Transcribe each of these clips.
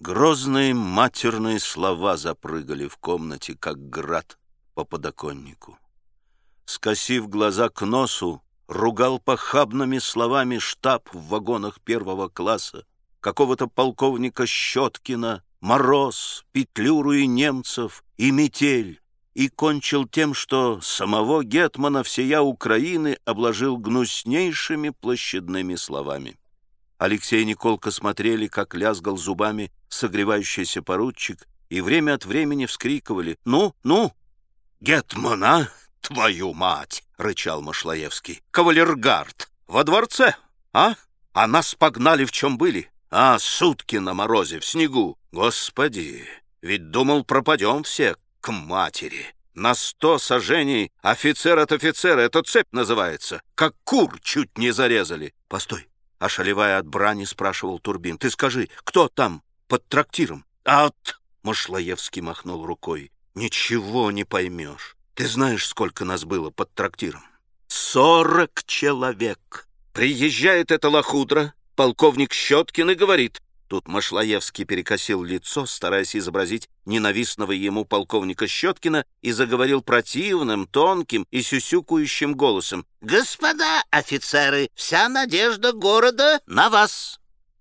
Грозные матерные слова запрыгали в комнате, как град по подоконнику. Скосив глаза к носу, ругал похабными словами штаб в вагонах первого класса, какого-то полковника Щеткина, Мороз, Петлюру и немцев, и метель, и кончил тем, что самого Гетмана всея Украины обложил гнуснейшими площадными словами. Алексей и Николка смотрели, как лязгал зубами согревающийся поручик, и время от времени вскрикивали «Ну, ну!» «Гетмана, твою мать!» — рычал Машлаевский. «Кавалергард! Во дворце, а? А нас погнали в чем были? А, сутки на морозе, в снегу! Господи! Ведь думал, пропадем все к матери!» На сто сажений офицер от офицера, это цепь называется. Как кур чуть не зарезали. Постой, Ошалевая от брани, спрашивал Турбин. «Ты скажи, кто там под трактиром?» «От...» — Машлаевский махнул рукой. «Ничего не поймешь. Ты знаешь, сколько нас было под трактиром?» «Сорок человек. Приезжает эта лохудра, полковник Щеткин, и говорит, Тут Машлаевский перекосил лицо, стараясь изобразить ненавистного ему полковника Щеткина, и заговорил противным, тонким и сюсюкающим голосом. «Господа офицеры, вся надежда города на вас.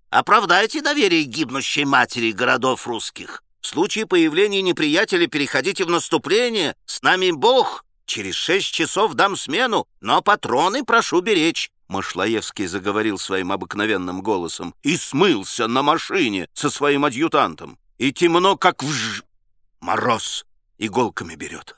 Оправдайте доверие гибнущей матери городов русских. В случае появления неприятеля переходите в наступление. С нами Бог. Через шесть часов дам смену, но патроны прошу беречь. Машлаевский заговорил своим обыкновенным голосом и смылся на машине со своим адъютантом. И темно, как в ж... Мороз иголками берет.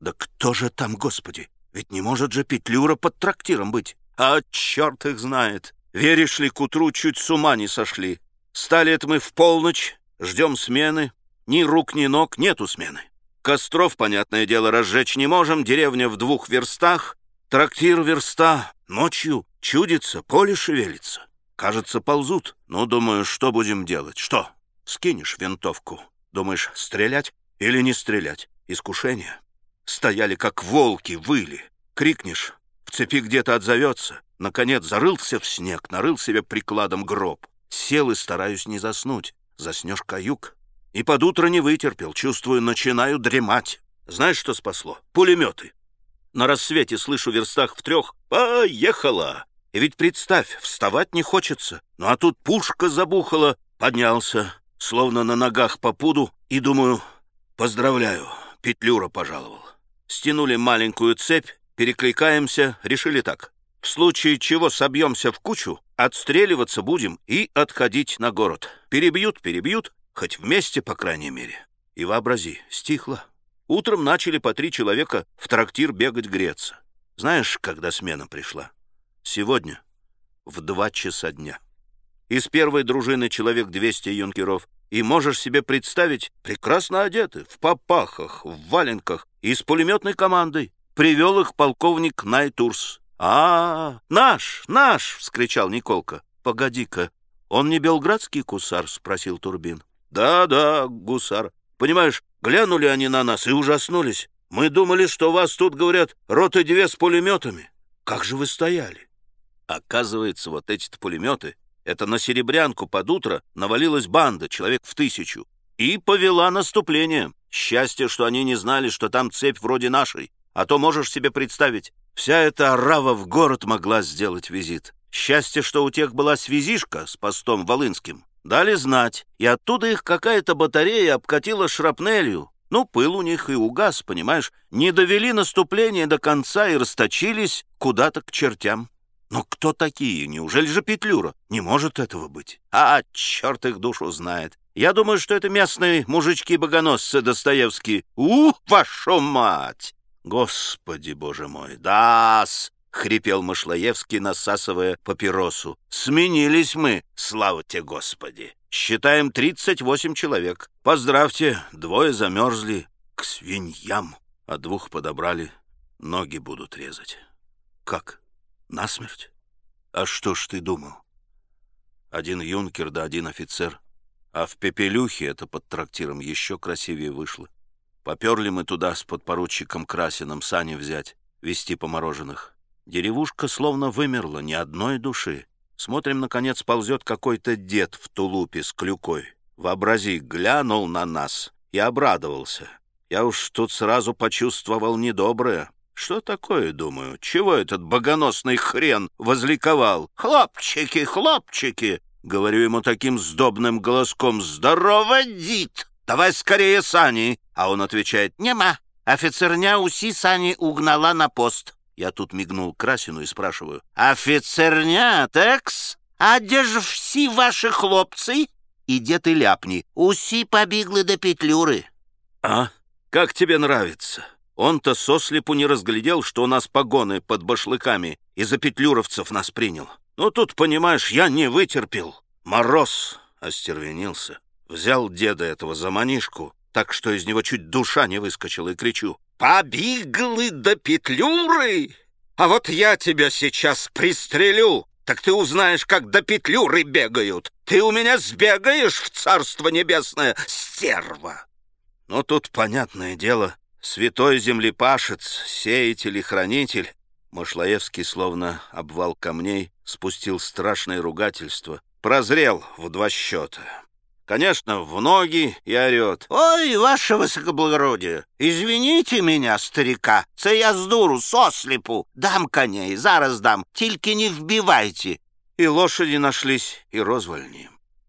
Да кто же там, господи? Ведь не может же Петлюра под трактиром быть. А черт их знает. Веришь ли, к утру чуть с ума не сошли. Стали это мы в полночь, ждем смены. Ни рук, ни ног, нету смены. Костров, понятное дело, разжечь не можем, деревня в двух верстах, трактир верста, ночью Чудится, поле шевелится. Кажется, ползут. Ну, думаю, что будем делать? Что? Скинешь винтовку. Думаешь, стрелять или не стрелять? Искушение. Стояли, как волки, выли. Крикнешь, в цепи где-то отзовется. Наконец зарылся в снег, нарыл себе прикладом гроб. Сел и стараюсь не заснуть. Заснешь каюк. И под утро не вытерпел. Чувствую, начинаю дремать. Знаешь, что спасло? Пулеметы. На рассвете слышу в верстах в трех «Поехала!» Ведь представь, вставать не хочется. Ну а тут пушка забухала, поднялся, словно на ногах по пуду, и думаю, поздравляю, Петлюра пожаловал. Стянули маленькую цепь, перекликаемся, решили так. В случае чего собьемся в кучу, отстреливаться будем и отходить на город. Перебьют, перебьют, хоть вместе, по крайней мере. И вообрази, стихло. Утром начали по три человека в трактир бегать греться. Знаешь, когда смена пришла? Сегодня в два часа дня. Из первой дружины человек 200 юнкеров. И можешь себе представить, прекрасно одеты, в попахах, в валенках и с пулеметной командой. Привел их полковник Найтурс. а, -а, -а наш, наш!» — вскричал Николка. «Погоди-ка, он не белградский гусар?» — спросил Турбин. «Да-да, гусар. Понимаешь, глянули они на нас и ужаснулись. Мы думали, что вас тут, говорят, роты две с пулеметами. Как же вы стояли?» Оказывается, вот эти пулеметы, это на Серебрянку под утро навалилась банда, человек в тысячу, и повела наступление. Счастье, что они не знали, что там цепь вроде нашей. А то можешь себе представить, вся эта орава в город могла сделать визит. Счастье, что у тех была связишка с постом Волынским. Дали знать, и оттуда их какая-то батарея обкатила шрапнелью. Ну, пыл у них и угас, понимаешь. Не довели наступление до конца и расточились куда-то к чертям. Но кто такие? Неужели же Петлюра? Не может этого быть. А, черт их душу знает. Я думаю, что это местные мужички-богоносцы Достоевские. У, вашу мать! Господи, боже мой, да-с! — хрипел Машлаевский, насасывая папиросу. «Сменились мы, слава тебе, Господи! Считаем 38 человек. Поздравьте, двое замерзли к свиньям, а двух подобрали, ноги будут резать. Как?» Насмерть? А что ж ты думал? Один юнкер да один офицер. А в Пепелюхе это под трактиром еще красивее вышло. Поперли мы туда с подпоручиком Красиным сани взять, вести по мороженых. Деревушка словно вымерла, ни одной души. Смотрим, наконец, ползет какой-то дед в тулупе с клюкой. Вообрази, глянул на нас и обрадовался. Я уж тут сразу почувствовал недоброе. Что такое, думаю? Чего этот богоносный хрен возликовал? «Хлопчики, хлопчики!» Говорю ему таким сдобным голоском. «Здорово, дит! Давай скорее сани!» А он отвечает. «Нема. Офицерня уси сани угнала на пост». Я тут мигнул Красину и спрашиваю. «Офицерня, текс? А где же все ваши хлопцы?» И дед и ляпни. «Уси побегли до петлюры». «А? Как тебе нравится?» Он-то сослепу не разглядел, что у нас погоны под башлыками, и за петлюровцев нас принял. Ну, тут, понимаешь, я не вытерпел. Мороз остервенился. Взял деда этого за манишку, так что из него чуть душа не выскочила, и кричу. «Побиглы до петлюры! А вот я тебя сейчас пристрелю!» Так ты узнаешь, как до петлюры бегают. Ты у меня сбегаешь в царство небесное, стерва. Но тут, понятное дело, святой землепашец, сеятель и хранитель, Мошлаевский, словно обвал камней, спустил страшное ругательство, прозрел в два счета. Конечно, в ноги и орет. «Ой, ваше высокоблагородие, извините меня, старика, це я з дуру, сослепу. Дам коней, зараз дам, тільки не вбивайте». И лошади нашлись, и розвальни.